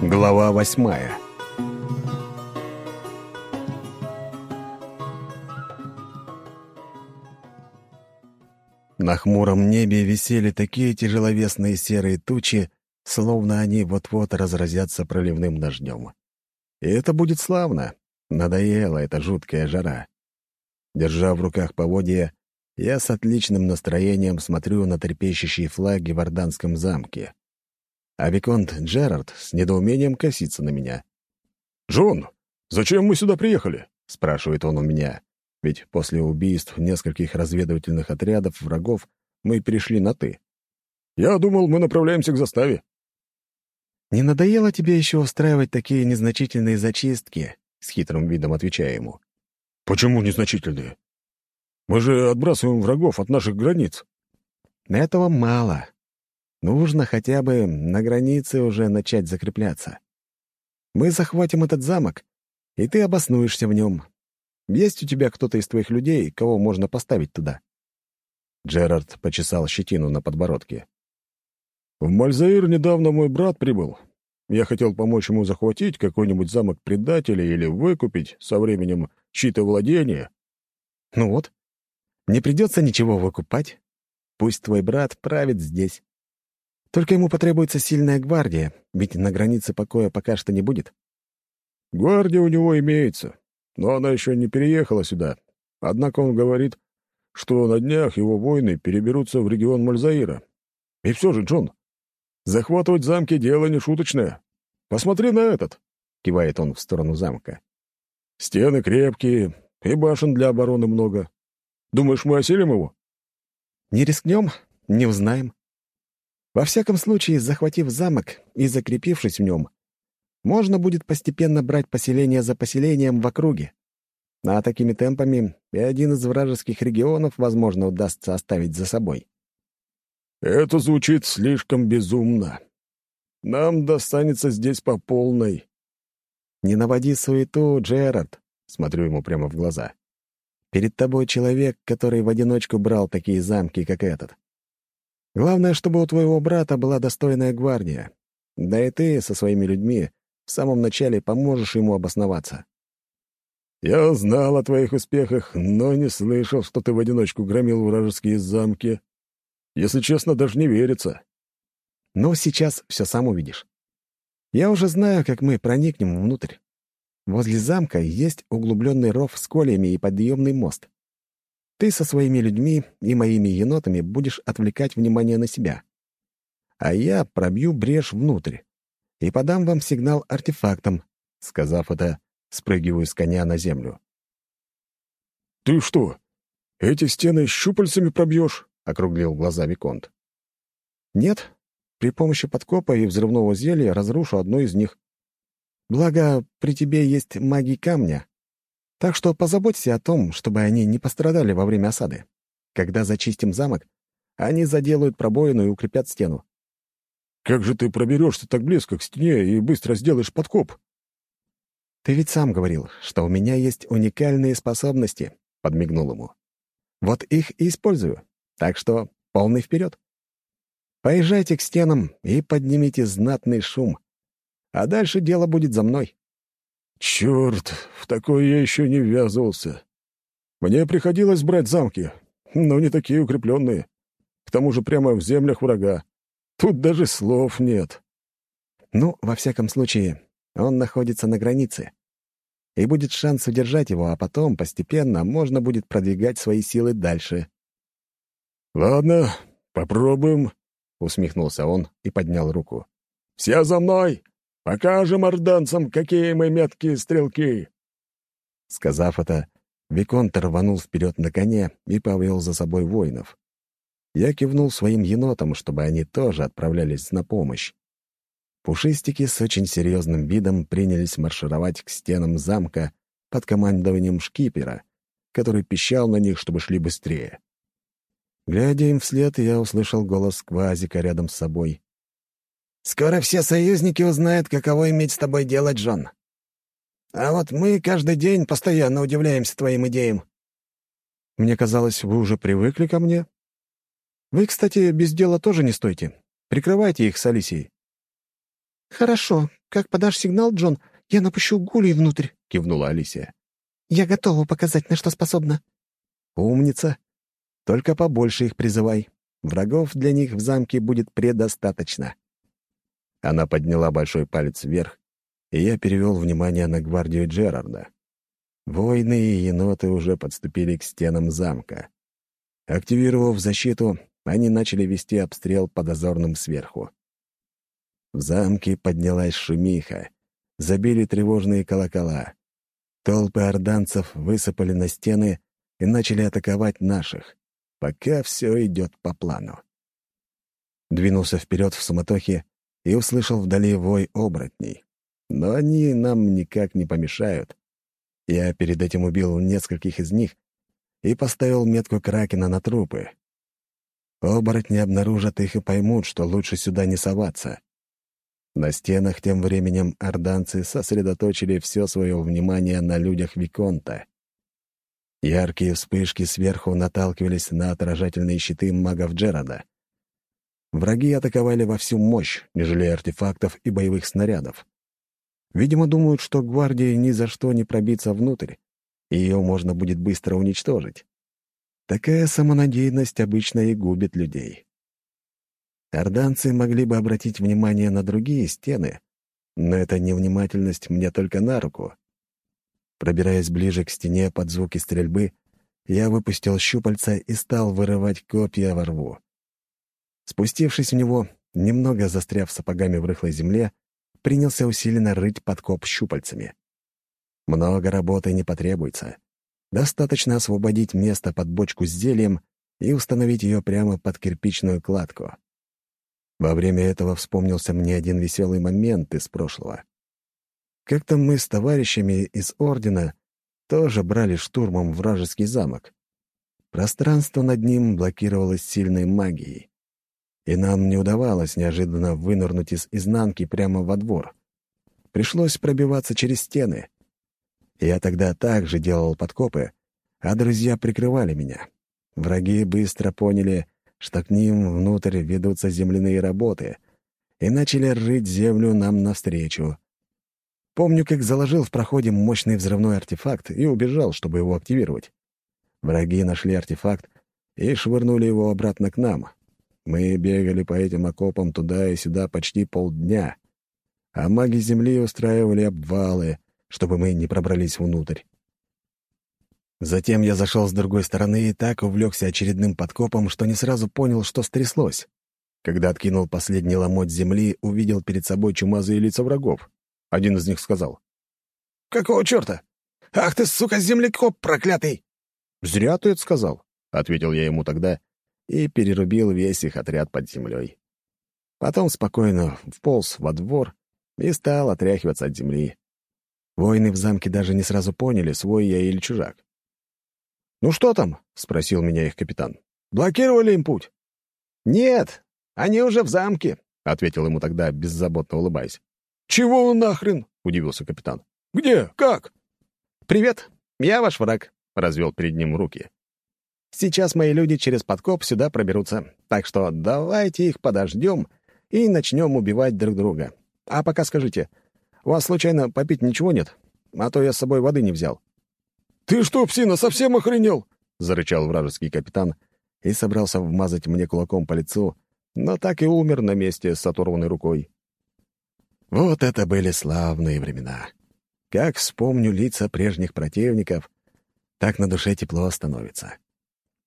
Глава восьмая На хмуром небе висели такие тяжеловесные серые тучи, словно они вот-вот разразятся проливным дождем. И это будет славно. Надоела эта жуткая жара. Держа в руках поводья, я с отличным настроением смотрю на трепещущие флаги в Орданском замке. А Виконт Джерард с недоумением косится на меня. «Джон, зачем мы сюда приехали?» — спрашивает он у меня. Ведь после убийств нескольких разведывательных отрядов врагов мы перешли на «ты». «Я думал, мы направляемся к заставе». «Не надоело тебе еще устраивать такие незначительные зачистки?» — с хитрым видом отвечаю ему. «Почему незначительные? Мы же отбрасываем врагов от наших границ». «Этого мало. Нужно хотя бы на границе уже начать закрепляться. Мы захватим этот замок, и ты обоснуешься в нем. Есть у тебя кто-то из твоих людей, кого можно поставить туда?» Джерард почесал щетину на подбородке. В Мальзаир недавно мой брат прибыл. Я хотел помочь ему захватить какой-нибудь замок предателей или выкупить со временем чьи-то владения. Ну вот, не придется ничего выкупать. Пусть твой брат правит здесь. Только ему потребуется сильная гвардия, ведь на границе покоя пока что не будет. Гвардия у него имеется, но она еще не переехала сюда. Однако он говорит, что на днях его воины переберутся в регион Мальзаира. И все же, Джон, Захватывать замки — дело не шуточное. Посмотри на этот!» — кивает он в сторону замка. «Стены крепкие, и башен для обороны много. Думаешь, мы осилим его?» «Не рискнем, не узнаем. Во всяком случае, захватив замок и закрепившись в нем, можно будет постепенно брать поселение за поселением в округе. А такими темпами и один из вражеских регионов, возможно, удастся оставить за собой. Это звучит слишком безумно. Нам достанется здесь по полной. Не наводи суету, Джерард, смотрю ему прямо в глаза. Перед тобой человек, который в одиночку брал такие замки, как этот. Главное, чтобы у твоего брата была достойная гвардия. Да и ты со своими людьми в самом начале поможешь ему обосноваться. Я знал о твоих успехах, но не слышал, что ты в одиночку громил вражеские замки. Если честно, даже не верится. Но сейчас все сам увидишь. Я уже знаю, как мы проникнем внутрь. Возле замка есть углубленный ров с колями и подъемный мост. Ты со своими людьми и моими енотами будешь отвлекать внимание на себя. А я пробью брешь внутрь и подам вам сигнал артефактом. Сказав это, спрыгиваю с коня на землю. «Ты что, эти стены щупальцами пробьешь?» округлил глаза Виконт. «Нет, при помощи подкопа и взрывного зелья разрушу одну из них. Благо, при тебе есть маги камня. Так что позаботься о том, чтобы они не пострадали во время осады. Когда зачистим замок, они заделают пробоину и укрепят стену. «Как же ты проберешься так близко к стене и быстро сделаешь подкоп?» «Ты ведь сам говорил, что у меня есть уникальные способности», — подмигнул ему. «Вот их и использую. Так что полный вперед. Поезжайте к стенам и поднимите знатный шум. А дальше дело будет за мной. Черт, в такое я еще не ввязывался. Мне приходилось брать замки, но не такие укрепленные. К тому же прямо в землях врага. Тут даже слов нет. Ну, во всяком случае, он находится на границе. И будет шанс удержать его, а потом постепенно можно будет продвигать свои силы дальше. «Ладно, попробуем», — усмехнулся он и поднял руку. «Все за мной! Покажем орданцам, какие мы меткие стрелки!» Сказав это, Виконт рванул вперед на коне и повел за собой воинов. Я кивнул своим енотам, чтобы они тоже отправлялись на помощь. Пушистики с очень серьезным видом принялись маршировать к стенам замка под командованием шкипера, который пищал на них, чтобы шли быстрее. Глядя им вслед, я услышал голос Квазика рядом с собой. «Скоро все союзники узнают, каково иметь с тобой дело, Джон. А вот мы каждый день постоянно удивляемся твоим идеям». «Мне казалось, вы уже привыкли ко мне. Вы, кстати, без дела тоже не стойте. Прикрывайте их с Алисией». «Хорошо. Как подашь сигнал, Джон, я напущу гулей внутрь», — кивнула Алисия. «Я готова показать, на что способна». «Умница. Только побольше их призывай. Врагов для них в замке будет предостаточно». Она подняла большой палец вверх, и я перевел внимание на гвардию Джерарда. Воины и еноты уже подступили к стенам замка. Активировав защиту, они начали вести обстрел по дозорным сверху. В замке поднялась шумиха, забили тревожные колокола. Толпы орданцев высыпали на стены и начали атаковать наших, пока все идет по плану. Двинулся вперед в суматохе и услышал вдали вой оборотней. Но они нам никак не помешают. Я перед этим убил нескольких из них и поставил метку Кракена на трупы. Оборотни обнаружат их и поймут, что лучше сюда не соваться. На стенах тем временем орданцы сосредоточили все свое внимание на людях Виконта. Яркие вспышки сверху наталкивались на отражательные щиты магов Джерада. Враги атаковали во всю мощь, не жалея артефактов и боевых снарядов. Видимо, думают, что гвардии ни за что не пробиться внутрь, и ее можно будет быстро уничтожить. Такая самонадеянность обычно и губит людей. Орданцы могли бы обратить внимание на другие стены, но эта невнимательность мне только на руку. Пробираясь ближе к стене под звуки стрельбы, я выпустил щупальца и стал вырывать копья во рву. Спустившись в него, немного застряв сапогами в рыхлой земле, принялся усиленно рыть подкоп щупальцами. Много работы не потребуется. Достаточно освободить место под бочку с зельем и установить ее прямо под кирпичную кладку. Во время этого вспомнился мне один веселый момент из прошлого. Как-то мы с товарищами из Ордена тоже брали штурмом вражеский замок. Пространство над ним блокировалось сильной магией, и нам не удавалось неожиданно вынырнуть из изнанки прямо во двор. Пришлось пробиваться через стены. Я тогда также делал подкопы, а друзья прикрывали меня. Враги быстро поняли, что к ним внутрь ведутся земляные работы, и начали рыть землю нам навстречу. Помню, как заложил в проходе мощный взрывной артефакт и убежал, чтобы его активировать. Враги нашли артефакт и швырнули его обратно к нам. Мы бегали по этим окопам туда и сюда почти полдня, а маги Земли устраивали обвалы, чтобы мы не пробрались внутрь. Затем я зашел с другой стороны и так увлекся очередным подкопом, что не сразу понял, что стряслось. Когда откинул последний ломоть земли, увидел перед собой чумазые лица врагов. Один из них сказал. «Какого черта? Ах ты, сука, землекоп проклятый!» «Зря ты это сказал», — ответил я ему тогда и перерубил весь их отряд под землей. Потом спокойно вполз во двор и стал отряхиваться от земли. Воины в замке даже не сразу поняли, свой я или чужак. «Ну что там?» — спросил меня их капитан. «Блокировали им путь?» «Нет, они уже в замке», — ответил ему тогда, беззаботно улыбаясь. «Чего нахрен?» — удивился капитан. «Где? Как?» «Привет, я ваш враг», — развел перед ним руки. «Сейчас мои люди через подкоп сюда проберутся, так что давайте их подождем и начнем убивать друг друга. А пока скажите, у вас случайно попить ничего нет? А то я с собой воды не взял». «Ты что, псина, совсем охренел?» — зарычал вражеский капитан и собрался вмазать мне кулаком по лицу, но так и умер на месте с оторванной рукой. Вот это были славные времена. Как вспомню лица прежних противников, так на душе тепло становится.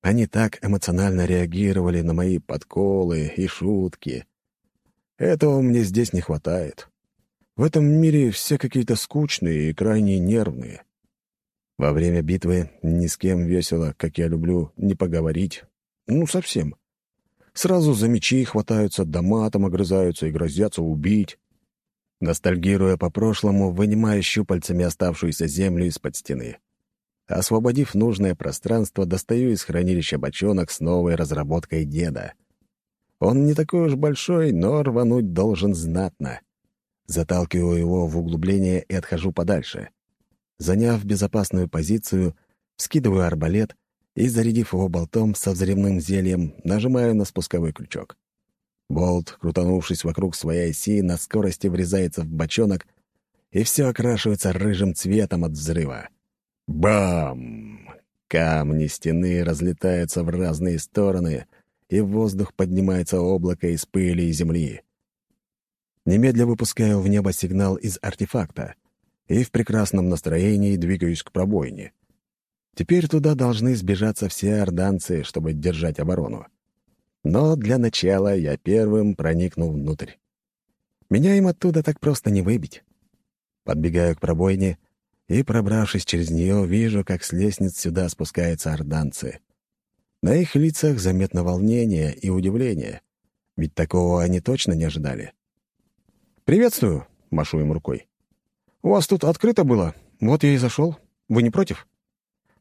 Они так эмоционально реагировали на мои подколы и шутки. Этого мне здесь не хватает. В этом мире все какие-то скучные и крайне нервные. Во время битвы ни с кем весело, как я люблю, не поговорить. Ну, совсем. Сразу за мечи хватаются, да матом огрызаются и грозятся убить. Ностальгируя по прошлому, вынимаю щупальцами оставшуюся землю из-под стены. Освободив нужное пространство, достаю из хранилища бочонок с новой разработкой деда. Он не такой уж большой, но рвануть должен знатно. Заталкиваю его в углубление и отхожу подальше. Заняв безопасную позицию, скидываю арбалет и, зарядив его болтом со взрывным зельем, нажимаю на спусковой крючок. Болт, крутанувшись вокруг своей оси, на скорости врезается в бочонок, и все окрашивается рыжим цветом от взрыва. Бам! Камни стены разлетаются в разные стороны, и в воздух поднимается облако из пыли и земли. Немедля выпускаю в небо сигнал из артефакта и в прекрасном настроении двигаюсь к пробоине. Теперь туда должны сбежаться все орданцы, чтобы держать оборону. Но для начала я первым проникну внутрь. Меня им оттуда так просто не выбить. Подбегаю к пробоине и, пробравшись через нее, вижу, как с лестниц сюда спускаются орданцы. На их лицах заметно волнение и удивление, ведь такого они точно не ожидали. «Приветствую», — машу им рукой. «У вас тут открыто было, вот я и зашел. Вы не против?»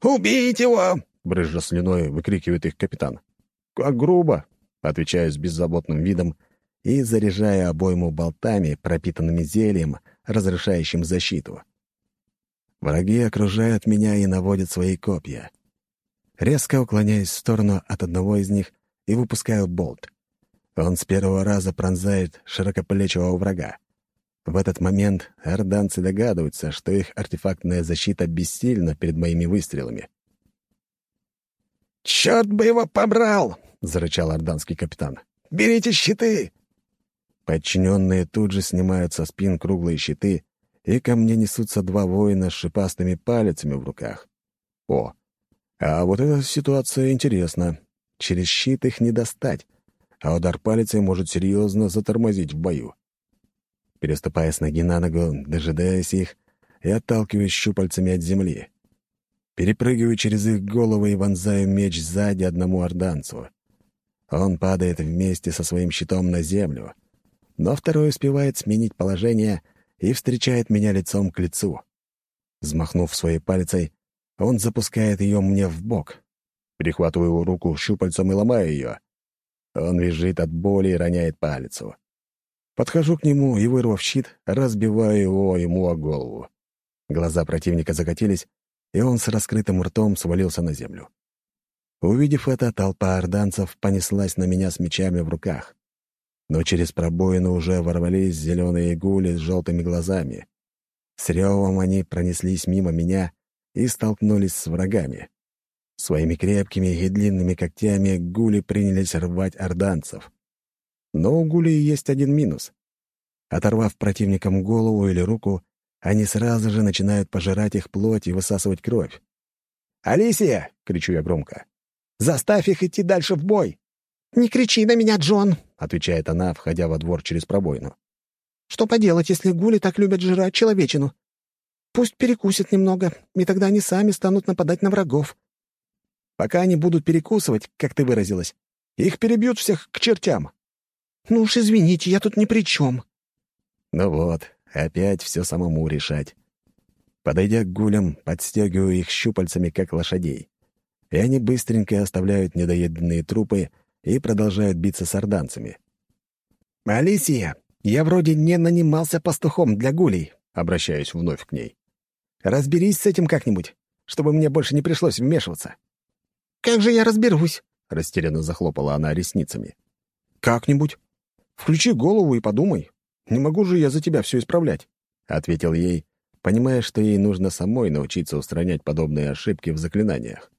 «Убить его!» — брызжа слюной выкрикивает их капитан. «Как грубо!» — отвечаю с беззаботным видом и заряжая обойму болтами, пропитанными зельем, разрешающим защиту. Враги окружают меня и наводят свои копья. Резко уклоняюсь в сторону от одного из них и выпускаю болт. Он с первого раза пронзает широкоплечего врага. В этот момент орданцы догадываются, что их артефактная защита бессильна перед моими выстрелами. «Черт бы его побрал!» — зарычал орданский капитан. «Берите щиты!» Подчиненные тут же снимают со спин круглые щиты, и ко мне несутся два воина с шипастыми палецами в руках. О, а вот эта ситуация интересна. Через щит их не достать, а удар палицей может серьезно затормозить в бою. Переступая с ноги на ногу, дожидаясь их, и отталкиваюсь щупальцами от земли. Перепрыгиваю через их головы и вонзаю меч сзади одному орданцу. Он падает вместе со своим щитом на землю, но второй успевает сменить положение и встречает меня лицом к лицу. Взмахнув своей палицей, он запускает ее мне в бок. Перехватываю его руку щупальцем и ломаю ее. Он визжит от боли и роняет палицу. Подхожу к нему и, вырвав щит, разбиваю его ему о голову. Глаза противника закатились, и он с раскрытым ртом свалился на землю. Увидев это, толпа орданцев понеслась на меня с мечами в руках. Но через пробоину уже ворвались зеленые гули с желтыми глазами. С ревом они пронеслись мимо меня и столкнулись с врагами. Своими крепкими и длинными когтями гули принялись рвать орданцев. Но у гули есть один минус. Оторвав противникам голову или руку, они сразу же начинают пожирать их плоть и высасывать кровь. «Алисия!» — кричу я громко. «Заставь их идти дальше в бой!» «Не кричи на меня, Джон!» — отвечает она, входя во двор через пробоину. «Что поделать, если гули так любят жрать человечину? Пусть перекусят немного, и тогда они сами станут нападать на врагов». «Пока они будут перекусывать, как ты выразилась, их перебьют всех к чертям». «Ну уж извините, я тут ни при чем». Ну вот, опять все самому решать. Подойдя к гулям, подстегиваю их щупальцами, как лошадей. И они быстренько оставляют недоеденные трупы и продолжают биться с орданцами. «Алисия, я вроде не нанимался пастухом для гулей», — обращаюсь вновь к ней. «Разберись с этим как-нибудь, чтобы мне больше не пришлось вмешиваться». «Как же я разберусь?» — растерянно захлопала она ресницами. «Как-нибудь. Включи голову и подумай. Не могу же я за тебя все исправлять», — ответил ей, понимая, что ей нужно самой научиться устранять подобные ошибки в заклинаниях.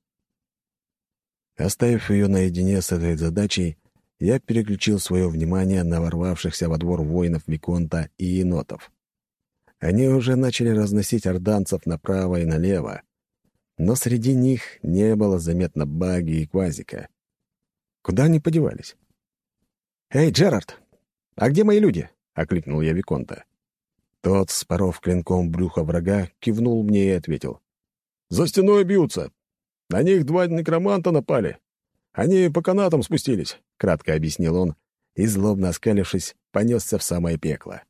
Оставив ее наедине с этой задачей, я переключил свое внимание на ворвавшихся во двор воинов Виконта и енотов. Они уже начали разносить орданцев направо и налево, но среди них не было заметно баги и квазика. Куда они подевались? «Эй, Джерард, а где мои люди?» — окликнул я Виконта. Тот, споров клинком брюха врага, кивнул мне и ответил. «За стеной бьются. На них два некроманта напали. Они по канатам спустились», — кратко объяснил он, и, злобно оскалившись, понесся в самое пекло.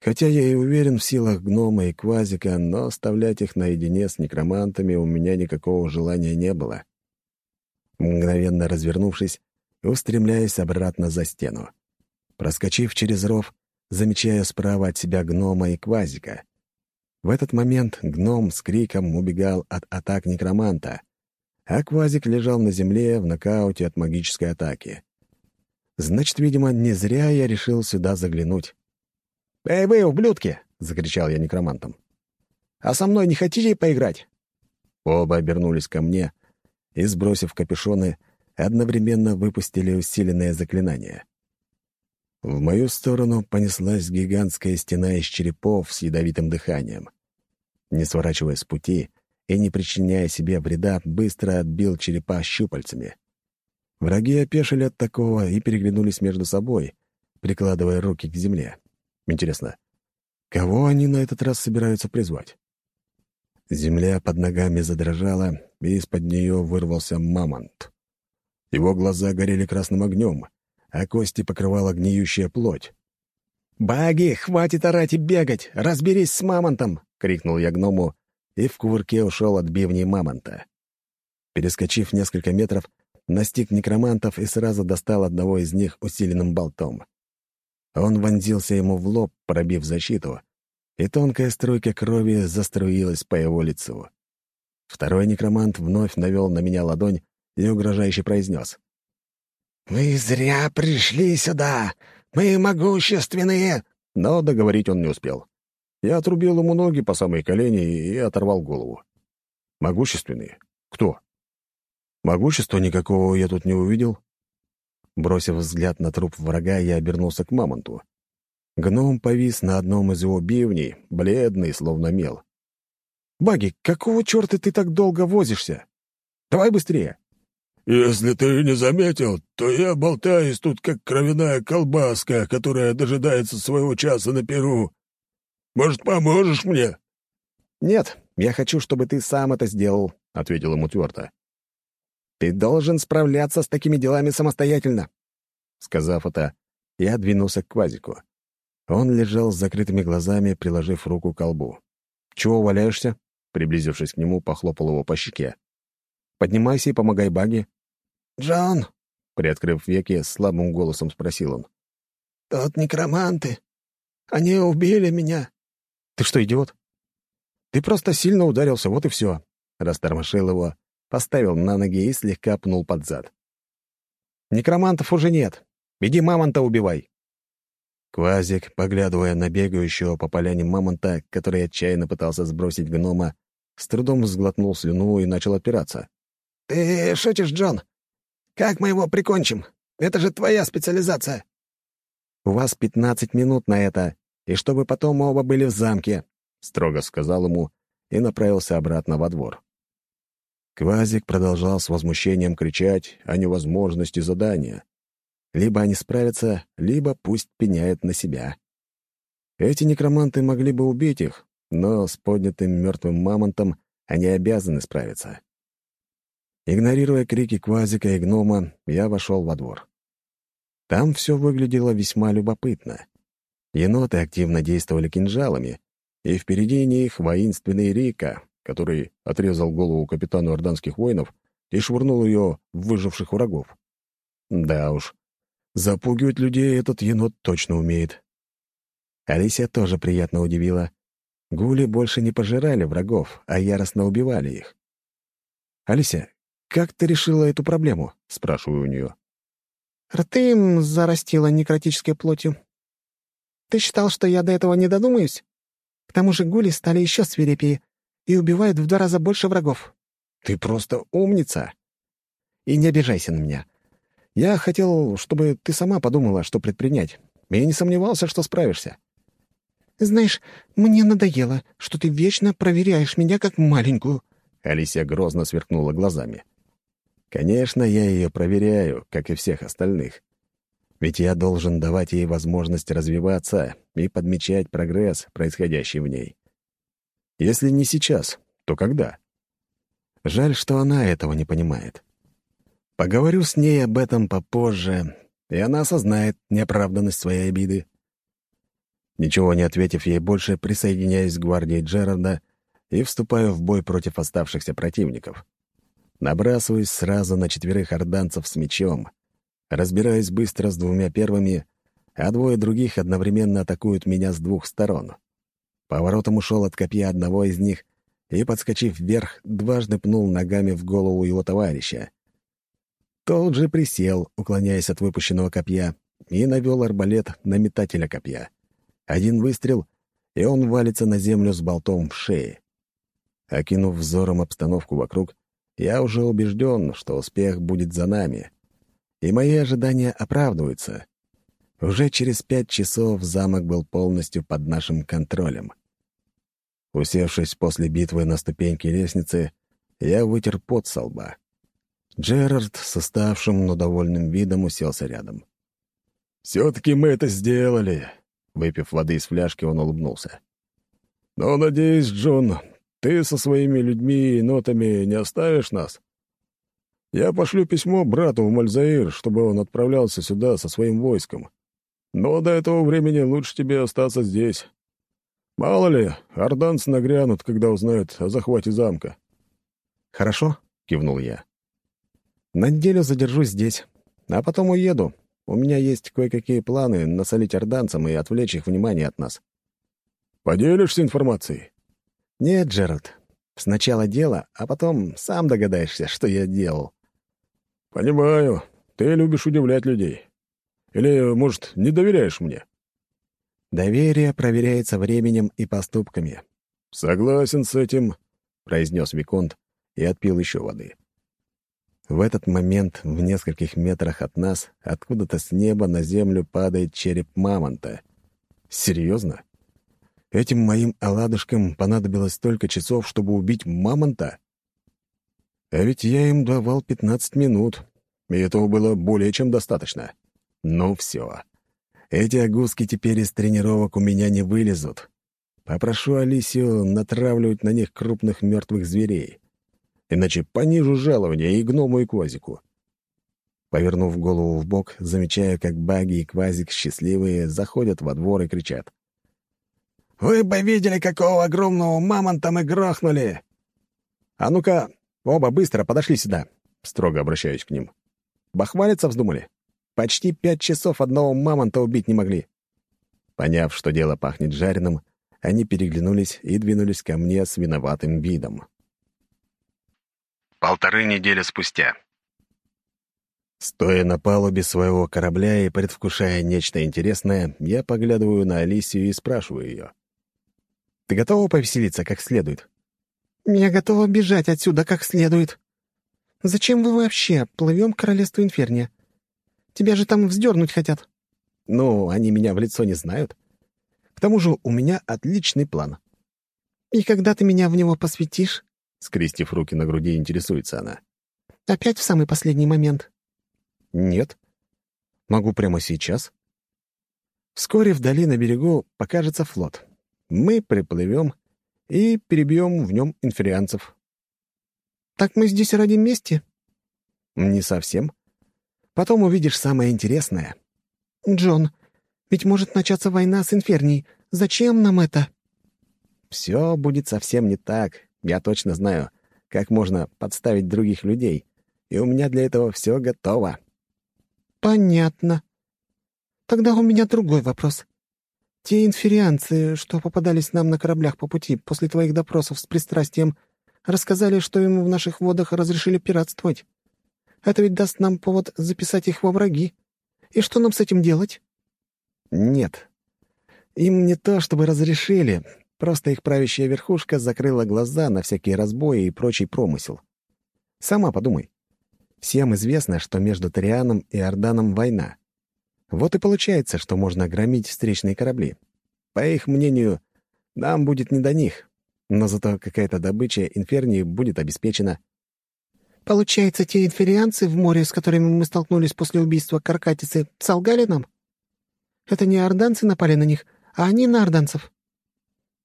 Хотя я и уверен в силах гнома и квазика, но оставлять их наедине с некромантами у меня никакого желания не было. Мгновенно развернувшись, устремляясь обратно за стену. Проскочив через ров, замечая справа от себя гнома и квазика. В этот момент гном с криком убегал от атак некроманта, а квазик лежал на земле в нокауте от магической атаки. Значит, видимо, не зря я решил сюда заглянуть. «Эй вы, ублюдки!» — закричал я некромантом. «А со мной не хотите поиграть?» Оба обернулись ко мне и, сбросив капюшоны, одновременно выпустили усиленное заклинание. В мою сторону понеслась гигантская стена из черепов с ядовитым дыханием. Не сворачивая с пути и не причиняя себе вреда, быстро отбил черепа щупальцами. Враги опешили от такого и переглянулись между собой, прикладывая руки к земле. Интересно, кого они на этот раз собираются призвать? Земля под ногами задрожала, и из-под нее вырвался мамонт. Его глаза горели красным огнем, а кости покрывала гниющая плоть. «Баги, хватит орать и бегать! Разберись с мамонтом!» — крикнул я гному, и в кувырке ушел от бивней мамонта. Перескочив несколько метров, настиг некромантов и сразу достал одного из них усиленным болтом. Он вонзился ему в лоб, пробив защиту, и тонкая струйка крови заструилась по его лицу. Второй некромант вновь навел на меня ладонь и угрожающе произнес. «Вы зря пришли сюда! Мы могущественные!» Но договорить он не успел. Я отрубил ему ноги по самой колени и оторвал голову. «Могущественные? Кто?» Могущества никакого я тут не увидел. Бросив взгляд на труп врага, я обернулся к мамонту. Гном повис на одном из его бивней, бледный, словно мел. «Баги, какого черта ты так долго возишься? Давай быстрее!» «Если ты не заметил, то я болтаюсь тут, как кровяная колбаска, которая дожидается своего часа на перу. Может, поможешь мне?» «Нет, я хочу, чтобы ты сам это сделал», — ответил ему твердо. «Ты должен справляться с такими делами самостоятельно». Сказав это, я двинулся к Квазику. Он лежал с закрытыми глазами, приложив руку к колбу. «Чего валяешься?» Приблизившись к нему, похлопал его по щеке. «Поднимайся и помогай Баги». «Джон!» Приоткрыв веки, слабым голосом спросил он. «Тут некроманты. Они убили меня». «Ты что, идиот?» «Ты просто сильно ударился, вот и все». Растормошил его, поставил на ноги и слегка пнул под зад. «Некромантов уже нет. Иди мамонта убивай». Квазик, поглядывая на бегающего по поляне мамонта, который отчаянно пытался сбросить гнома, с трудом сглотнул слюну и начал опираться. «Ты шутишь, Джон? Как мы его прикончим? Это же твоя специализация!» «У вас пятнадцать минут на это, и чтобы потом оба были в замке», — строго сказал ему и направился обратно во двор. Квазик продолжал с возмущением кричать о невозможности задания. Либо они справятся, либо пусть пеняют на себя. Эти некроманты могли бы убить их, но с поднятым мертвым мамонтом они обязаны справиться. Игнорируя крики Квазика и гнома, я вошел во двор. Там все выглядело весьма любопытно. Еноты активно действовали кинжалами, и впереди них воинственный Рика, который отрезал голову капитану орданских воинов и швырнул ее в выживших врагов. Да уж, Запугивать людей этот енот точно умеет. Алисия тоже приятно удивила. Гули больше не пожирали врагов, а яростно убивали их. «Алисия, как ты решила эту проблему?» — спрашиваю у нее. «Рты им зарастила некротической плотью. Ты считал, что я до этого не додумаюсь? К тому же гули стали еще свирепее и убивают в два раза больше врагов». «Ты просто умница!» «И не обижайся на меня. Я хотел, чтобы ты сама подумала, что предпринять. Я не сомневался, что справишься. Знаешь, мне надоело, что ты вечно проверяешь меня как маленькую. Алисия грозно сверкнула глазами. Конечно, я ее проверяю, как и всех остальных. Ведь я должен давать ей возможность развиваться и подмечать прогресс, происходящий в ней. Если не сейчас, то когда? Жаль, что она этого не понимает. Поговорю с ней об этом попозже, и она осознает неоправданность своей обиды. Ничего не ответив ей больше, присоединяюсь к гвардии Джерарда и вступаю в бой против оставшихся противников. Набрасываюсь сразу на четверых орданцев с мечом. Разбираюсь быстро с двумя первыми, а двое других одновременно атакуют меня с двух сторон. Поворотом ушел от копья одного из них и, подскочив вверх, дважды пнул ногами в голову его товарища. Тот же присел, уклоняясь от выпущенного копья, и навел арбалет на метателя копья. Один выстрел, и он валится на землю с болтом в шее. Окинув взором обстановку вокруг, я уже убежден, что успех будет за нами. И мои ожидания оправдываются. Уже через пять часов замок был полностью под нашим контролем. Усевшись после битвы на ступеньке лестницы, я вытер пот со лба. Джерард с уставшим, но довольным видом уселся рядом. «Все-таки мы это сделали!» Выпив воды из фляжки, он улыбнулся. «Но, надеюсь, Джон, ты со своими людьми и нотами не оставишь нас? Я пошлю письмо брату в Мальзаир, чтобы он отправлялся сюда со своим войском. Но до этого времени лучше тебе остаться здесь. Мало ли, орданцы нагрянут, когда узнают о захвате замка». «Хорошо», — кивнул я. На неделю задержусь здесь, а потом уеду. У меня есть кое-какие планы насолить орданцам и отвлечь их внимание от нас». «Поделишься информацией?» «Нет, Джеральд. Сначала дело, а потом сам догадаешься, что я делал». «Понимаю. Ты любишь удивлять людей. Или, может, не доверяешь мне?» «Доверие проверяется временем и поступками». «Согласен с этим», — произнес Виконт и отпил еще воды. В этот момент в нескольких метрах от нас откуда-то с неба на землю падает череп мамонта. Серьезно? Этим моим оладушкам понадобилось столько часов, чтобы убить мамонта? А ведь я им давал 15 минут, и этого было более чем достаточно. Ну все. Эти огузки теперь из тренировок у меня не вылезут. Попрошу Алисию натравливать на них крупных мертвых зверей иначе понижу жалование и гному, и квазику. Повернув голову в бок, замечаю, как Баги и Квазик счастливые заходят во двор и кричат. «Вы бы видели, какого огромного мамонта мы грохнули!» «А ну-ка, оба быстро подошли сюда!» Строго обращаюсь к ним. «Бахвалиться вздумали? Почти пять часов одного мамонта убить не могли!» Поняв, что дело пахнет жареным, они переглянулись и двинулись ко мне с виноватым видом. Полторы недели спустя. Стоя на палубе своего корабля и предвкушая нечто интересное, я поглядываю на Алисию и спрашиваю ее. «Ты готова повеселиться как следует?» «Я готова бежать отсюда как следует. Зачем вы вообще плывем к королевству Инферния? Тебя же там вздернуть хотят». «Ну, они меня в лицо не знают. К тому же у меня отличный план». «И когда ты меня в него посвятишь?» Скрестив руки на груди, интересуется она. «Опять в самый последний момент?» «Нет. Могу прямо сейчас». Вскоре вдали на берегу покажется флот. Мы приплывем и перебьем в нем инферианцев. «Так мы здесь ради мести?» «Не совсем. Потом увидишь самое интересное». «Джон, ведь может начаться война с Инфернией. Зачем нам это?» «Все будет совсем не так. Я точно знаю, как можно подставить других людей, и у меня для этого все готово». «Понятно. Тогда у меня другой вопрос. Те инферианцы, что попадались нам на кораблях по пути после твоих допросов с пристрастием, рассказали, что им в наших водах разрешили пиратствовать. Это ведь даст нам повод записать их во враги. И что нам с этим делать?» «Нет. Им не то чтобы разрешили, Просто их правящая верхушка закрыла глаза на всякие разбои и прочий промысел. Сама подумай. Всем известно, что между Торианом и Орданом война. Вот и получается, что можно громить встречные корабли. По их мнению, нам будет не до них, но зато какая-то добыча инфернии будет обеспечена. Получается, те инферианцы в море, с которыми мы столкнулись после убийства Каркатицы, солгали нам? Это не орданцы напали на них, а они на орданцев.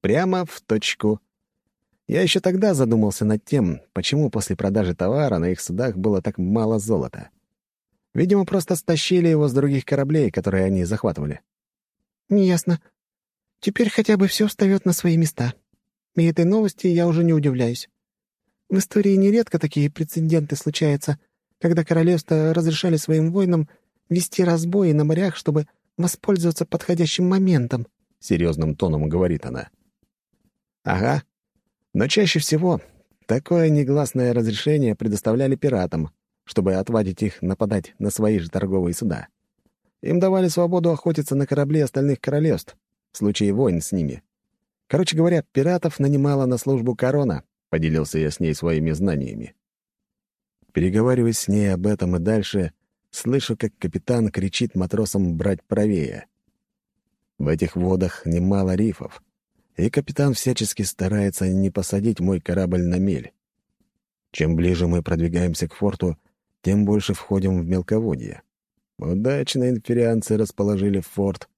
Прямо в точку. Я еще тогда задумался над тем, почему после продажи товара на их судах было так мало золота. Видимо, просто стащили его с других кораблей, которые они захватывали. «Ясно. Теперь хотя бы все встает на свои места. И этой новости я уже не удивляюсь. В истории нередко такие прецеденты случаются, когда королевства разрешали своим воинам вести разбои на морях, чтобы воспользоваться подходящим моментом», — серьезным тоном говорит она. Ага. Но чаще всего такое негласное разрешение предоставляли пиратам, чтобы отвадить их нападать на свои же торговые суда. Им давали свободу охотиться на корабли остальных королевств в случае войн с ними. Короче говоря, пиратов нанимала на службу корона, поделился я с ней своими знаниями. Переговариваясь с ней об этом и дальше, слышу, как капитан кричит матросам брать правее. В этих водах немало рифов, и капитан всячески старается не посадить мой корабль на мель. Чем ближе мы продвигаемся к форту, тем больше входим в мелководье. Удачно инферианцы расположили форт.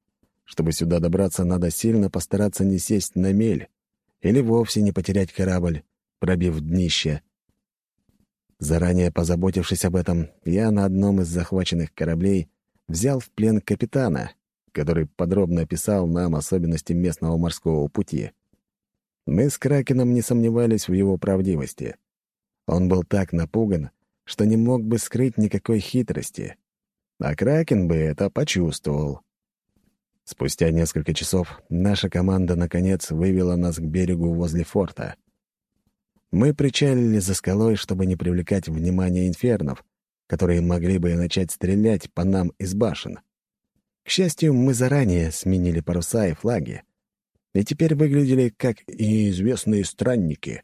Чтобы сюда добраться, надо сильно постараться не сесть на мель или вовсе не потерять корабль, пробив днище. Заранее позаботившись об этом, я на одном из захваченных кораблей взял в плен капитана, который подробно описал нам особенности местного морского пути. Мы с Кракеном не сомневались в его правдивости. Он был так напуган, что не мог бы скрыть никакой хитрости. А Кракен бы это почувствовал. Спустя несколько часов наша команда, наконец, вывела нас к берегу возле форта. Мы причалили за скалой, чтобы не привлекать внимание инфернов, которые могли бы начать стрелять по нам из башен. К счастью, мы заранее сменили паруса и флаги, и теперь выглядели как и известные странники.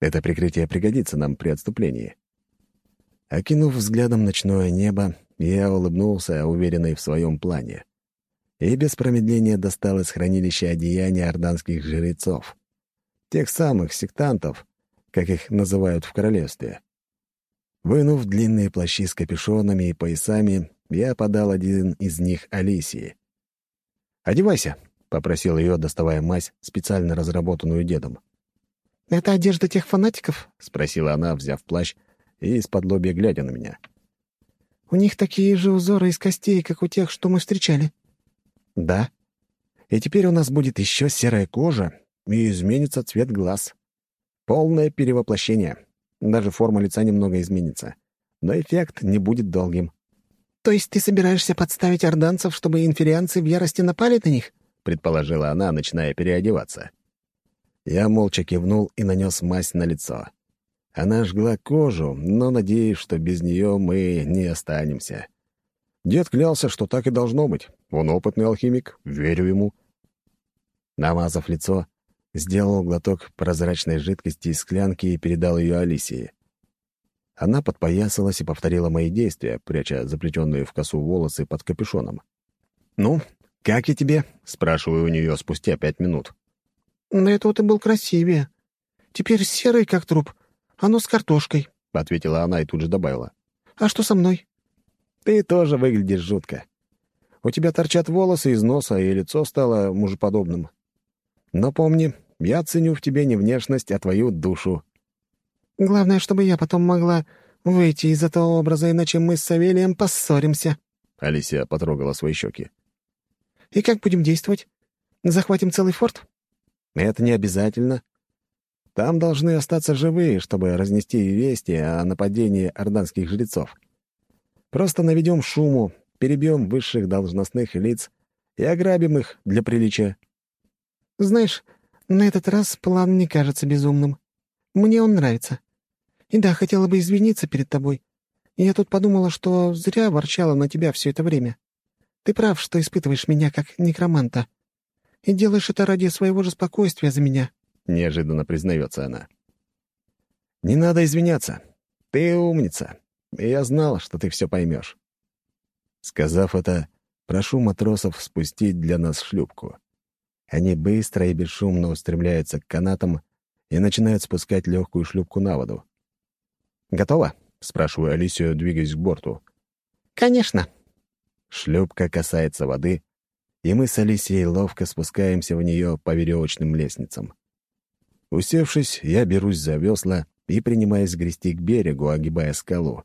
Это прикрытие пригодится нам при отступлении. Окинув взглядом ночное небо, я улыбнулся, уверенный в своем плане. И без промедления достал из хранилища одеяния орданских жрецов. Тех самых сектантов, как их называют в королевстве. Вынув длинные плащи с капюшонами и поясами, я подал один из них Алисии. «Одевайся», — попросил ее, доставая мазь, специально разработанную дедом. «Это одежда тех фанатиков?» — спросила она, взяв плащ и из-под лобья глядя на меня. «У них такие же узоры из костей, как у тех, что мы встречали». «Да. И теперь у нас будет еще серая кожа, и изменится цвет глаз. Полное перевоплощение. Даже форма лица немного изменится. Но эффект не будет долгим. «То есть ты собираешься подставить орданцев, чтобы инферианцы в ярости напали на них?» — предположила она, начиная переодеваться. Я молча кивнул и нанес мазь на лицо. Она жгла кожу, но надеюсь, что без нее мы не останемся. Дед клялся, что так и должно быть. Он опытный алхимик, верю ему. Намазав лицо, сделал глоток прозрачной жидкости из склянки и передал ее Алисии. Она подпоясалась и повторила мои действия, пряча заплетенные в косу волосы под капюшоном. «Ну, как и тебе?» — спрашиваю у нее спустя пять минут. «На этого ты был красивее. Теперь серый, как труп. Оно с картошкой», — ответила она и тут же добавила. «А что со мной?» «Ты тоже выглядишь жутко. У тебя торчат волосы из носа, и лицо стало мужеподобным. Но помни, я ценю в тебе не внешность, а твою душу». «Главное, чтобы я потом могла выйти из этого образа, иначе мы с Савелием поссоримся». Алисия потрогала свои щеки. «И как будем действовать? Захватим целый форт?» «Это не обязательно. Там должны остаться живые, чтобы разнести вести о нападении орданских жрецов. Просто наведем шуму, перебьем высших должностных лиц и ограбим их для приличия». «Знаешь, на этот раз план не кажется безумным. Мне он нравится. И да, хотела бы извиниться перед тобой. Я тут подумала, что зря ворчала на тебя все это время. Ты прав, что испытываешь меня как некроманта. И делаешь это ради своего же спокойствия за меня. — неожиданно признается она. «Не надо извиняться. Ты умница, я знал, что ты все поймешь». Сказав это, прошу матросов спустить для нас шлюпку. Они быстро и бесшумно устремляются к канатам и начинают спускать легкую шлюпку на воду. «Готово?» — спрашиваю Алисию, двигаясь к борту. «Конечно». Шлюпка касается воды, и мы с Алисией ловко спускаемся в нее по веревочным лестницам. Усевшись, я берусь за весла и принимаюсь грести к берегу, огибая скалу.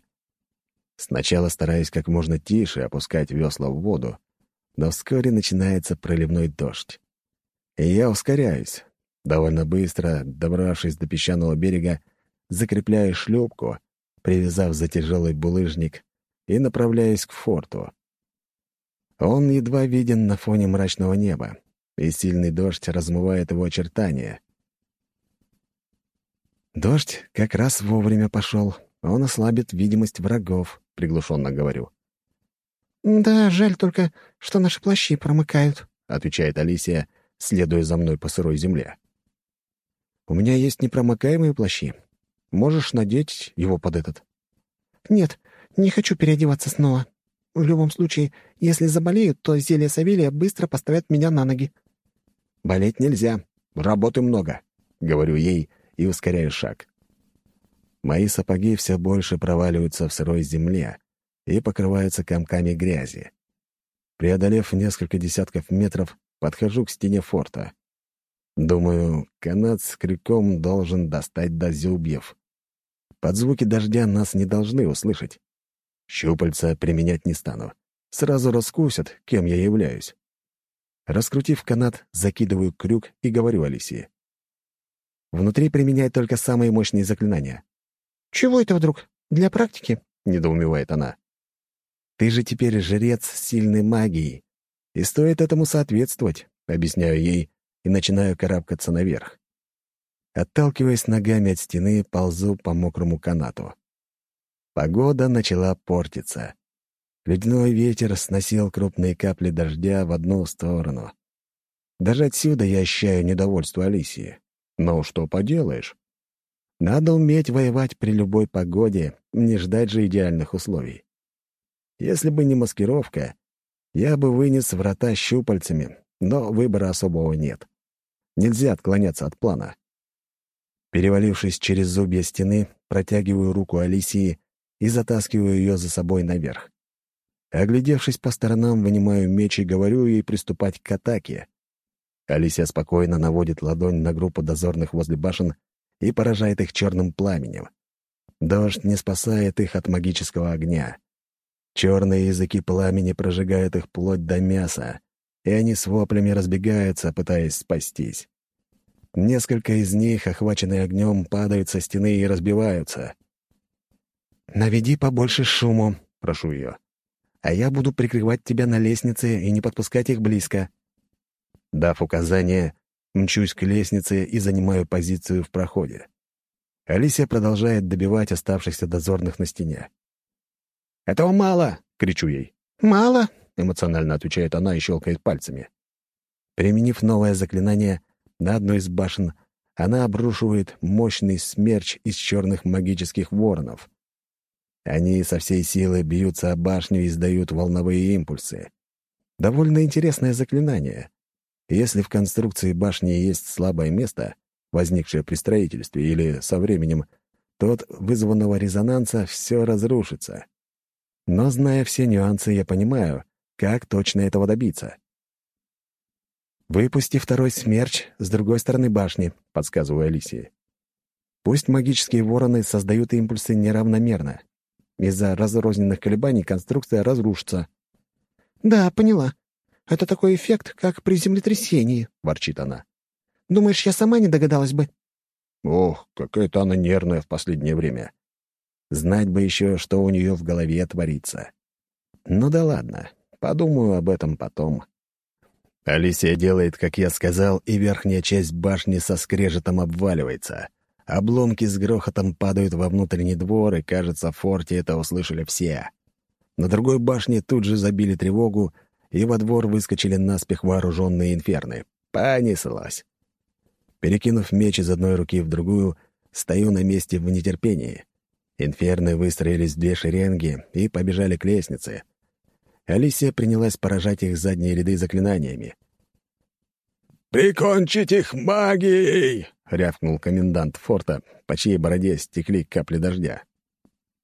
Сначала стараюсь как можно тише опускать весла в воду, но вскоре начинается проливной дождь. И я ускоряюсь. Довольно быстро, добравшись до песчаного берега, закрепляю шлюпку, привязав за тяжелый булыжник, и направляюсь к форту. Он едва виден на фоне мрачного неба, и сильный дождь размывает его очертания. Дождь как раз вовремя пошел, Он ослабит видимость врагов, приглушенно говорю. «Да, жаль только, что наши плащи промыкают», — отвечает Алисия, следуя за мной по сырой земле. «У меня есть непромокаемые плащи. Можешь надеть его под этот?» «Нет, не хочу переодеваться снова. В любом случае, если заболею, то зелье Савелия быстро поставят меня на ноги». «Болеть нельзя. Работы много», — говорю ей и ускоряю шаг. Мои сапоги все больше проваливаются в сырой земле и покрываются комками грязи. Преодолев несколько десятков метров, подхожу к стене форта. Думаю, канат с крюком должен достать до зубьев. Под звуки дождя нас не должны услышать. Щупальца применять не стану. Сразу раскусят, кем я являюсь. Раскрутив канат, закидываю крюк и говорю Алисии. Внутри применяй только самые мощные заклинания. «Чего это вдруг? Для практики?» — недоумевает она. «Ты же теперь жрец сильной магии, и стоит этому соответствовать», — объясняю ей и начинаю карабкаться наверх. Отталкиваясь ногами от стены, ползу по мокрому канату. Погода начала портиться. Ледяной ветер сносил крупные капли дождя в одну сторону. Даже отсюда я ощущаю недовольство Алисии. Но что поделаешь? Надо уметь воевать при любой погоде, не ждать же идеальных условий. Если бы не маскировка, я бы вынес врата щупальцами, но выбора особого нет. Нельзя отклоняться от плана. Перевалившись через зубья стены, протягиваю руку Алисии и затаскиваю ее за собой наверх. Оглядевшись по сторонам, вынимаю меч и говорю ей приступать к атаке. Алисия спокойно наводит ладонь на группу дозорных возле башен и поражает их черным пламенем. Дождь не спасает их от магического огня. Черные языки пламени прожигают их плоть до мяса, и они с воплями разбегаются, пытаясь спастись. Несколько из них, охваченные огнем, падают со стены и разбиваются. «Наведи побольше шуму», — прошу ее. «А я буду прикрывать тебя на лестнице и не подпускать их близко». Дав указание, мчусь к лестнице и занимаю позицию в проходе. Алисия продолжает добивать оставшихся дозорных на стене. «Этого мало!» — кричу ей. «Мало?» — эмоционально отвечает она и щелкает пальцами. Применив новое заклинание на одну из башен, она обрушивает мощный смерч из черных магических воронов. Они со всей силы бьются о башню и издают волновые импульсы. Довольно интересное заклинание. Если в конструкции башни есть слабое место, возникшее при строительстве или со временем, то от вызванного резонанса все разрушится. Но, зная все нюансы, я понимаю, как точно этого добиться. «Выпусти второй смерч с другой стороны башни», — подсказываю Алисии. «Пусть магические вороны создают импульсы неравномерно. Из-за разрозненных колебаний конструкция разрушится». «Да, поняла. Это такой эффект, как при землетрясении», — ворчит она. «Думаешь, я сама не догадалась бы?» Ох, какая-то она нервная в последнее время. Знать бы еще, что у нее в голове творится. Ну да ладно, подумаю об этом потом. Алисия делает, как я сказал, и верхняя часть башни со скрежетом обваливается. Обломки с грохотом падают во внутренний двор, и, кажется, в форте это услышали все. На другой башне тут же забили тревогу, и во двор выскочили наспех вооруженные инферны. Понеслась. Перекинув меч из одной руки в другую, стою на месте в нетерпении. Инферны выстроились в две шеренги и побежали к лестнице. Алисия принялась поражать их задние ряды заклинаниями. «Прикончить их магией!» — рявкнул комендант форта, по чьей бороде стекли капли дождя.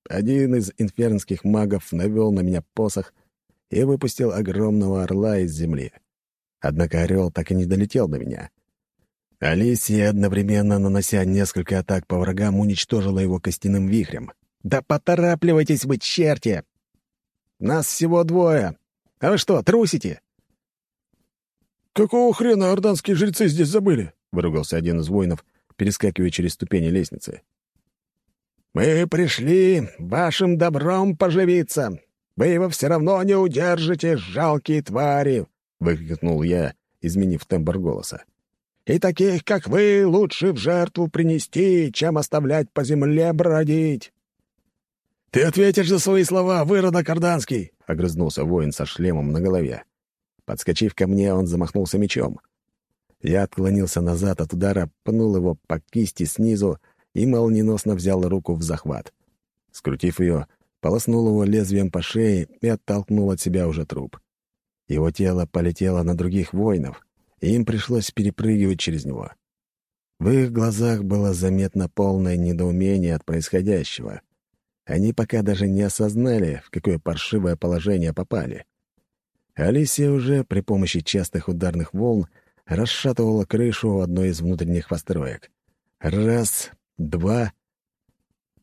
Один из инфернских магов навел на меня посох и выпустил огромного орла из земли. Однако орел так и не долетел до меня. Алисия, одновременно нанося несколько атак по врагам, уничтожила его костяным вихрем. «Да поторапливайтесь вы, черти! Нас всего двое! А вы что, трусите?» «Какого хрена орданские жрецы здесь забыли?» — выругался один из воинов, перескакивая через ступени лестницы. «Мы пришли вашим добром поживиться. Вы его все равно не удержите, жалкие твари!» — выкрикнул я, изменив тембр голоса. «И таких, как вы, лучше в жертву принести, чем оставлять по земле бродить!» «Ты ответишь за свои слова, выродок Орданский!» — огрызнулся воин со шлемом на голове. Подскочив ко мне, он замахнулся мечом. Я отклонился назад от удара, пнул его по кисти снизу и молниеносно взял руку в захват. Скрутив ее, полоснул его лезвием по шее и оттолкнул от себя уже труп. Его тело полетело на других воинов, и им пришлось перепрыгивать через него. В их глазах было заметно полное недоумение от происходящего. Они пока даже не осознали, в какое паршивое положение попали. Алисия уже при помощи частых ударных волн расшатывала крышу одной из внутренних построек. Раз, два.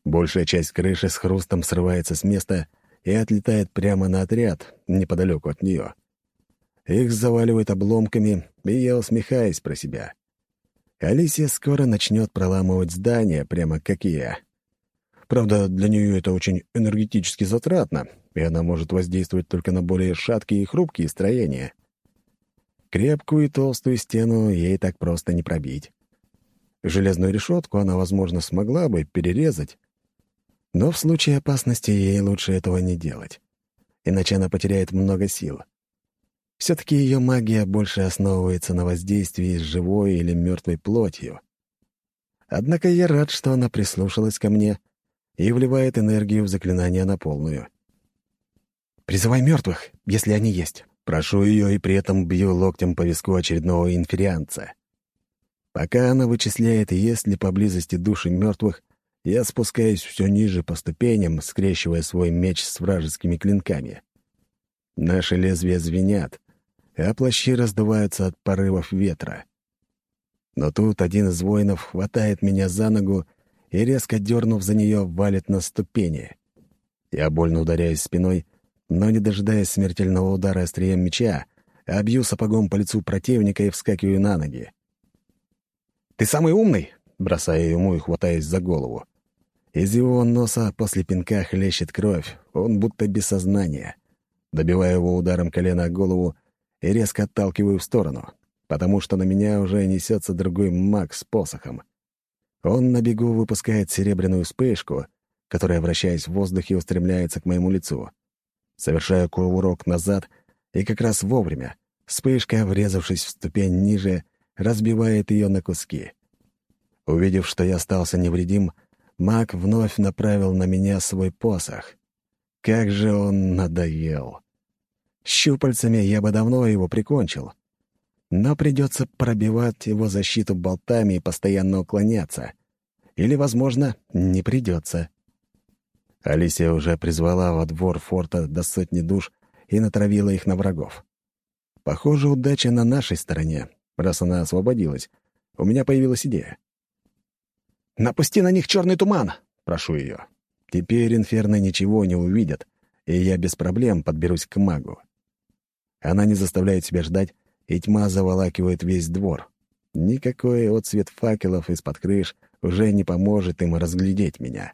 Большая часть крыши с хрустом срывается с места и отлетает прямо на отряд, неподалеку от нее. Их заваливают обломками, и я усмехаюсь про себя. Алисия скоро начнет проламывать здания, прямо как я. Правда, для нее это очень энергетически затратно, и она может воздействовать только на более шаткие и хрупкие строения. Крепкую и толстую стену ей так просто не пробить. Железную решетку она, возможно, смогла бы перерезать, но в случае опасности ей лучше этого не делать, иначе она потеряет много сил. Все-таки ее магия больше основывается на воздействии с живой или мертвой плотью. Однако я рад, что она прислушалась ко мне и вливает энергию в заклинание на полную. «Призывай мертвых, если они есть». Прошу ее и при этом бью локтем по виску очередного инферианца. Пока она вычисляет, есть ли поблизости души мертвых, я спускаюсь все ниже по ступеням, скрещивая свой меч с вражескими клинками. Наши лезвия звенят, а плащи раздуваются от порывов ветра. Но тут один из воинов хватает меня за ногу и, резко дернув за нее, валит на ступени. Я больно ударяюсь спиной, но, не дожидаясь смертельного удара острием меча, обью сапогом по лицу противника и вскакиваю на ноги. «Ты самый умный!» — бросаю ему и хватаюсь за голову. Из его носа после пинка хлещет кровь, он будто без сознания. Добиваю его ударом колена о голову и резко отталкиваю в сторону, потому что на меня уже несется другой маг с посохом. Он на бегу выпускает серебряную вспышку, которая, вращаясь в воздухе, устремляется к моему лицу. Совершаю кувырок назад, и как раз вовремя вспышка, врезавшись в ступень ниже, разбивает ее на куски. Увидев, что я остался невредим, маг вновь направил на меня свой посох. Как же он надоел! Щупальцами я бы давно его прикончил. Но придется пробивать его защиту болтами и постоянно уклоняться. Или, возможно, не придется. Алисия уже призвала во двор форта до сотни душ и натравила их на врагов. Похоже, удача на нашей стороне, раз она освободилась. У меня появилась идея. «Напусти на них черный туман!» — прошу ее. Теперь инферны ничего не увидят, и я без проблем подберусь к магу. Она не заставляет себя ждать, и тьма заволакивает весь двор. Никакой отсвет факелов из-под крыш уже не поможет им разглядеть меня.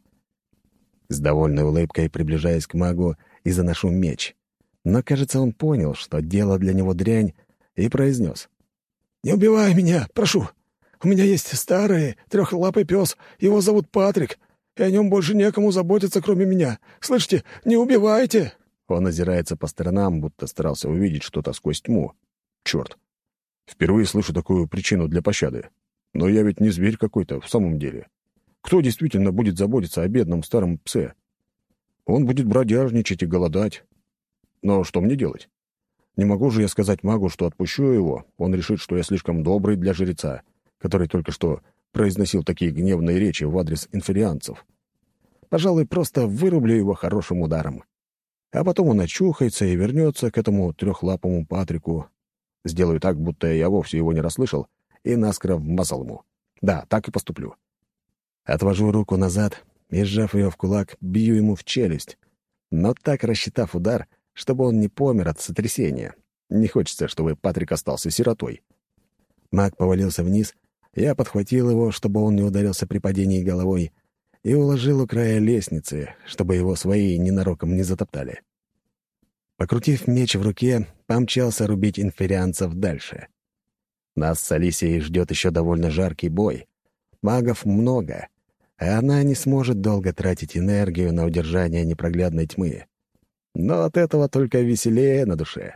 С довольной улыбкой приближаясь к магу и заношу меч. Но, кажется, он понял, что дело для него дрянь, и произнес. «Не убивай меня, прошу. У меня есть старый трехлапый пес, его зовут Патрик, и о нем больше некому заботиться, кроме меня. Слышите, не убивайте!» Он озирается по сторонам, будто старался увидеть что-то сквозь тьму. Черт! Впервые слышу такую причину для пощады. Но я ведь не зверь какой-то, в самом деле. Кто действительно будет заботиться о бедном старом псе? Он будет бродяжничать и голодать. Но что мне делать? Не могу же я сказать магу, что отпущу его. Он решит, что я слишком добрый для жреца, который только что произносил такие гневные речи в адрес инферианцев. Пожалуй, просто вырублю его хорошим ударом. А потом он очухается и вернется к этому трехлапому Патрику. Сделаю так, будто я вовсе его не расслышал, и наскоро вмазал ему. Да, так и поступлю. Отвожу руку назад и, сжав ее в кулак, бью ему в челюсть, но так рассчитав удар, чтобы он не помер от сотрясения. Не хочется, чтобы Патрик остался сиротой. Маг повалился вниз, я подхватил его, чтобы он не ударился при падении головой, и уложил у края лестницы, чтобы его свои ненароком не затоптали. Покрутив меч в руке, помчался рубить инферианцев дальше. Нас с Алисией ждет еще довольно жаркий бой. Магов много, а она не сможет долго тратить энергию на удержание непроглядной тьмы. Но от этого только веселее на душе.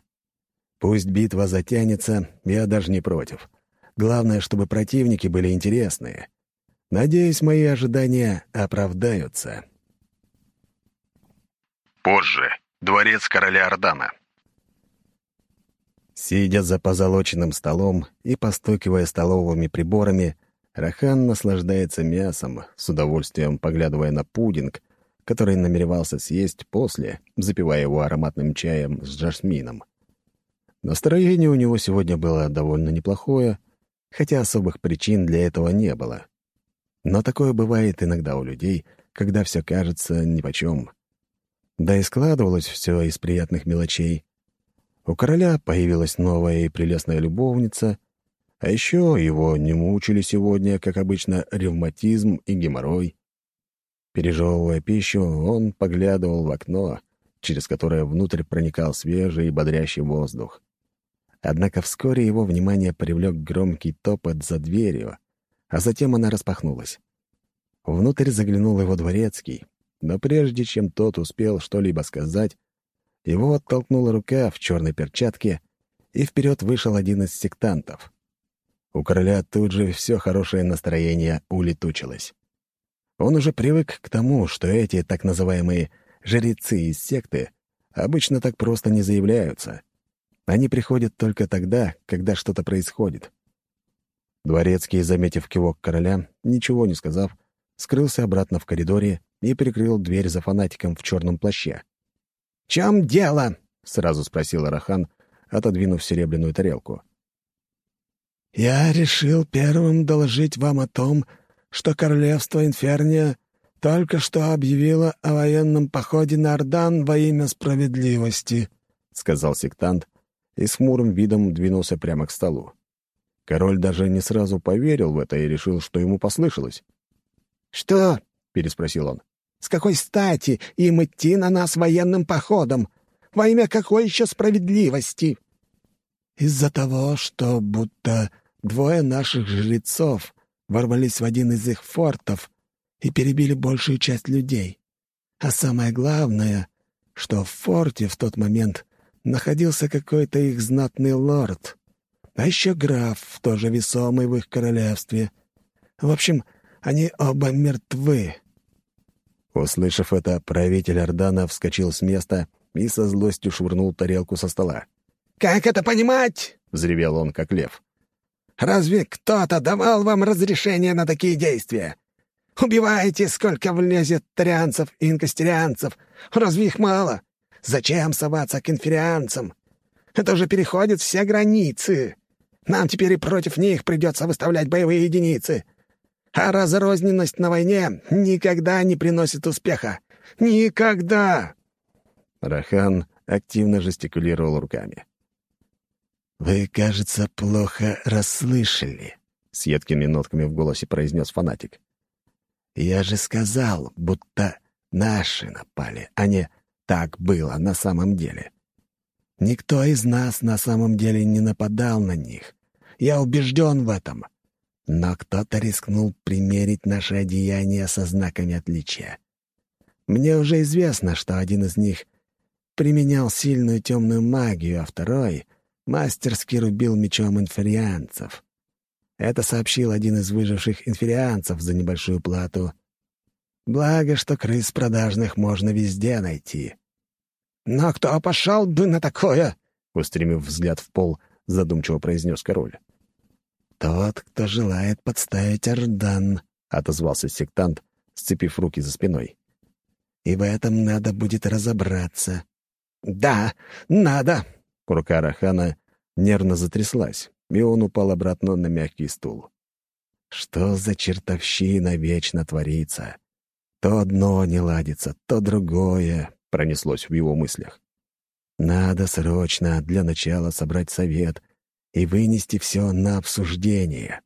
Пусть битва затянется, я даже не против. Главное, чтобы противники были интересные. Надеюсь, мои ожидания оправдаются. Позже. Дворец короля Ордана. Сидя за позолоченным столом и постукивая столовыми приборами, Рахан наслаждается мясом, с удовольствием поглядывая на пудинг, который намеревался съесть после, запивая его ароматным чаем с жасмином. Настроение у него сегодня было довольно неплохое, хотя особых причин для этого не было. Но такое бывает иногда у людей, когда все кажется нипочем. Да и складывалось все из приятных мелочей. У короля появилась новая и прелестная любовница — а еще его не мучили сегодня, как обычно, ревматизм и геморрой. Пережевывая пищу, он поглядывал в окно, через которое внутрь проникал свежий и бодрящий воздух. Однако вскоре его внимание привлек громкий топот за дверью, а затем она распахнулась. Внутрь заглянул его дворецкий, но прежде чем тот успел что-либо сказать, его оттолкнула рука в черной перчатке, и вперед вышел один из сектантов. У короля тут же все хорошее настроение улетучилось. Он уже привык к тому, что эти так называемые «жрецы из секты» обычно так просто не заявляются. Они приходят только тогда, когда что-то происходит. Дворецкий, заметив кивок короля, ничего не сказав, скрылся обратно в коридоре и прикрыл дверь за фанатиком в черном плаще. «В чем дело?» — сразу спросил Арахан, отодвинув серебряную тарелку. «Я решил первым доложить вам о том, что королевство Инферния только что объявило о военном походе на Ордан во имя справедливости», — сказал сектант и с хмурым видом двинулся прямо к столу. Король даже не сразу поверил в это и решил, что ему послышалось. «Что?» — переспросил он. «С какой стати им идти на нас военным походом? Во имя какой еще справедливости?» «Из-за того, что будто Двое наших жрецов ворвались в один из их фортов и перебили большую часть людей. А самое главное, что в форте в тот момент находился какой-то их знатный лорд, а еще граф, тоже весомый в их королевстве. В общем, они оба мертвы. Услышав это, правитель Ордана вскочил с места и со злостью швырнул тарелку со стола. «Как это понимать?» — взревел он, как лев. Разве кто-то давал вам разрешение на такие действия? Убивайте, сколько влезет тарианцев и инкастерианцев. Разве их мало? Зачем соваться к инферианцам? Это уже переходит все границы. Нам теперь и против них придется выставлять боевые единицы. А разрозненность на войне никогда не приносит успеха. Никогда!» Рахан активно жестикулировал руками. «Вы, кажется, плохо расслышали», — с едкими нотками в голосе произнес фанатик. «Я же сказал, будто наши напали, а не так было на самом деле. Никто из нас на самом деле не нападал на них. Я убежден в этом. Но кто-то рискнул примерить наши одеяния со знаками отличия. Мне уже известно, что один из них применял сильную темную магию, а второй — мастерски рубил мечом инферианцев. Это сообщил один из выживших инферианцев за небольшую плату. Благо, что крыс продажных можно везде найти. «Но кто пошел бы на такое?» — устремив взгляд в пол, задумчиво произнес король. «Тот, кто желает подставить Ордан», — отозвался сектант, сцепив руки за спиной. «И в этом надо будет разобраться». «Да, надо!» Рука Рахана нервно затряслась, и он упал обратно на мягкий стул. Что за чертовщина вечно творится? То одно не ладится, то другое пронеслось в его мыслях. Надо срочно для начала собрать совет и вынести все на обсуждение.